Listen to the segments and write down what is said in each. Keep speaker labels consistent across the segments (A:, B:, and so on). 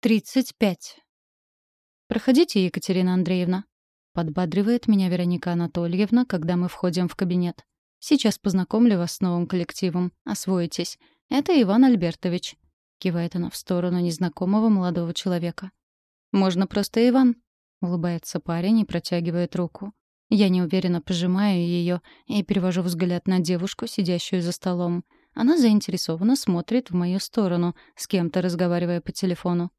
A: 35. «Проходите, Екатерина Андреевна», — подбадривает меня Вероника Анатольевна, когда мы входим в кабинет. «Сейчас познакомлю вас с новым коллективом. Освоитесь. Это Иван Альбертович», — кивает она в сторону незнакомого молодого человека. «Можно просто Иван», — улыбается парень и протягивает руку. Я неуверенно пожимаю ее и перевожу взгляд на девушку, сидящую за столом. Она заинтересованно смотрит в мою сторону, с кем-то разговаривая по телефону.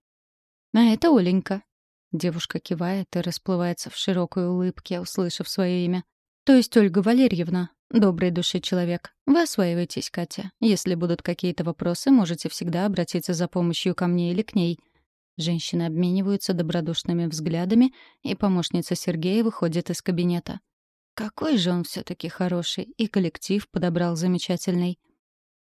A: «А это Оленька». Девушка кивает и расплывается в широкой улыбке, услышав свое имя. «То есть Ольга Валерьевна, доброй души человек. Вы осваиваетесь, Катя. Если будут какие-то вопросы, можете всегда обратиться за помощью ко мне или к ней». Женщины обмениваются добродушными взглядами, и помощница Сергея выходит из кабинета. Какой же он все таки хороший, и коллектив подобрал замечательный.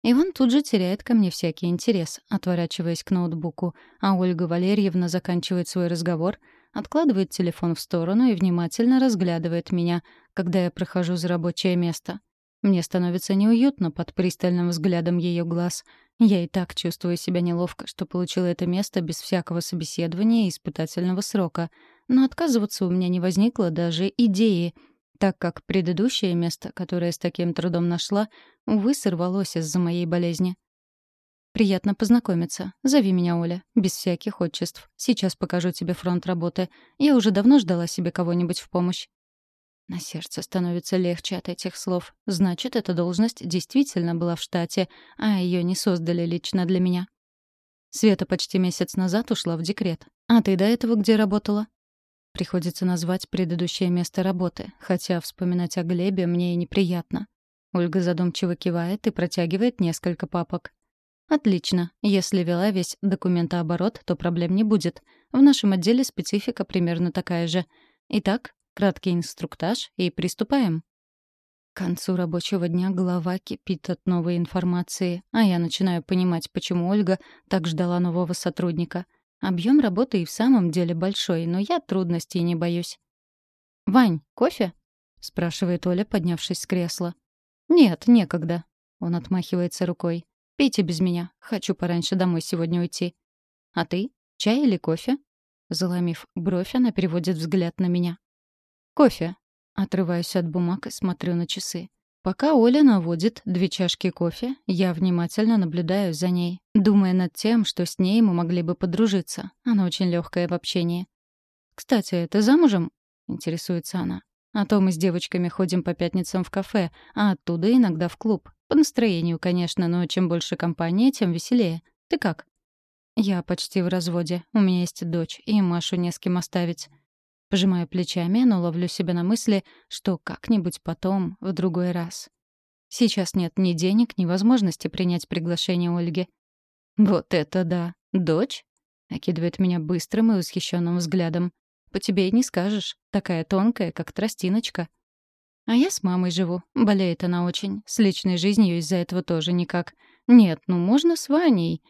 A: Иван тут же теряет ко мне всякий интерес, отворачиваясь к ноутбуку, а Ольга Валерьевна заканчивает свой разговор, откладывает телефон в сторону и внимательно разглядывает меня, когда я прохожу за рабочее место. Мне становится неуютно под пристальным взглядом ее глаз. Я и так чувствую себя неловко, что получила это место без всякого собеседования и испытательного срока. Но отказываться у меня не возникло даже идеи — так как предыдущее место, которое с таким трудом нашла, увы, сорвалось из-за моей болезни. «Приятно познакомиться. Зови меня Оля. Без всяких отчеств. Сейчас покажу тебе фронт работы. Я уже давно ждала себе кого-нибудь в помощь». На сердце становится легче от этих слов. Значит, эта должность действительно была в штате, а ее не создали лично для меня. Света почти месяц назад ушла в декрет. А ты до этого где работала? Приходится назвать предыдущее место работы, хотя вспоминать о Глебе мне и неприятно. Ольга задумчиво кивает и протягивает несколько папок. «Отлично. Если вела весь документооборот, то проблем не будет. В нашем отделе специфика примерно такая же. Итак, краткий инструктаж и приступаем». К концу рабочего дня голова кипит от новой информации, а я начинаю понимать, почему Ольга так ждала нового сотрудника — Объем работы и в самом деле большой, но я трудностей не боюсь. «Вань, кофе?» — спрашивает Оля, поднявшись с кресла. «Нет, некогда». Он отмахивается рукой. «Пейте без меня. Хочу пораньше домой сегодня уйти». «А ты? Чай или кофе?» Заломив бровь, она переводит взгляд на меня. «Кофе». Отрываюсь от бумаг и смотрю на часы. Пока Оля наводит две чашки кофе, я внимательно наблюдаю за ней, думая над тем, что с ней мы могли бы подружиться. Она очень легкая в общении. «Кстати, ты замужем?» — интересуется она. «А то мы с девочками ходим по пятницам в кафе, а оттуда иногда в клуб. По настроению, конечно, но чем больше компании, тем веселее. Ты как?» «Я почти в разводе. У меня есть дочь, и Машу не с кем оставить. Пожимаю плечами, но ловлю себя на мысли, что как-нибудь потом, в другой раз. Сейчас нет ни денег, ни возможности принять приглашение Ольги. «Вот это да! Дочь?» — окидывает меня быстрым и восхищенным взглядом. «По тебе и не скажешь. Такая тонкая, как тростиночка». А я с мамой живу. Болеет она очень. С личной жизнью из-за этого тоже никак. Нет, ну можно с Ваней.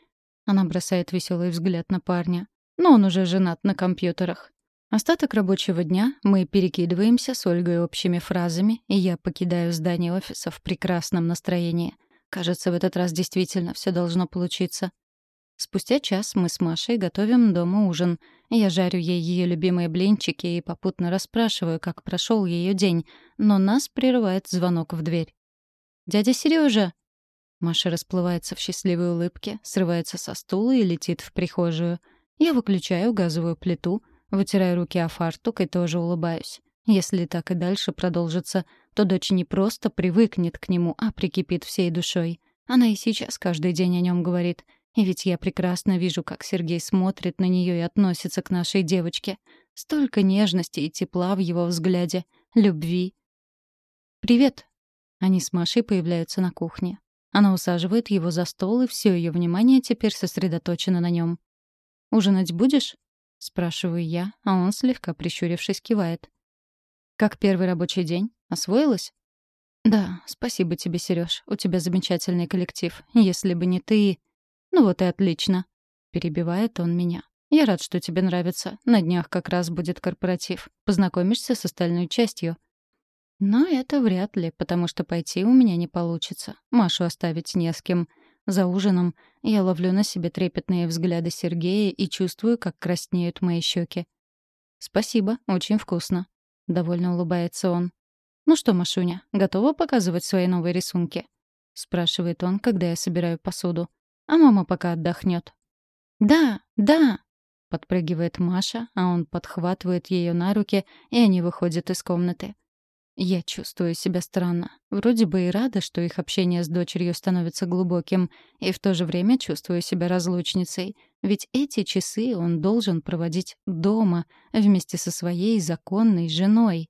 A: Она бросает веселый взгляд на парня. Но он уже женат на компьютерах. Остаток рабочего дня мы перекидываемся с Ольгой общими фразами, и я покидаю здание офиса в прекрасном настроении. Кажется, в этот раз действительно все должно получиться. Спустя час мы с Машей готовим дома ужин. Я жарю ей ее любимые блинчики и попутно расспрашиваю, как прошел ее день, но нас прерывает звонок в дверь. «Дядя Сережа! Маша расплывается в счастливой улыбке, срывается со стула и летит в прихожую. Я выключаю газовую плиту — Вытираю руки о фартук и тоже улыбаюсь. Если так и дальше продолжится, то дочь не просто привыкнет к нему, а прикипит всей душой. Она и сейчас каждый день о нем говорит. И ведь я прекрасно вижу, как Сергей смотрит на нее и относится к нашей девочке. Столько нежности и тепла в его взгляде, любви. «Привет!» Они с Машей появляются на кухне. Она усаживает его за стол, и все ее внимание теперь сосредоточено на нем. «Ужинать будешь?» Спрашиваю я, а он, слегка прищурившись, кивает. «Как первый рабочий день? Освоилась?» «Да, спасибо тебе, Серёж. У тебя замечательный коллектив. Если бы не ты...» «Ну вот и отлично», — перебивает он меня. «Я рад, что тебе нравится. На днях как раз будет корпоратив. Познакомишься с остальной частью». Но это вряд ли, потому что пойти у меня не получится. Машу оставить не с кем. За ужином, я ловлю на себе трепетные взгляды Сергея и чувствую, как краснеют мои щеки. «Спасибо, очень вкусно», — довольно улыбается он. «Ну что, Машуня, готова показывать свои новые рисунки?» — спрашивает он, когда я собираю посуду. «А мама пока отдохнет. «Да, да!» — подпрыгивает Маша, а он подхватывает ее на руки, и они выходят из комнаты. Я чувствую себя странно. Вроде бы и рада, что их общение с дочерью становится глубоким, и в то же время чувствую себя разлучницей. Ведь эти часы он должен проводить дома, вместе со своей законной женой.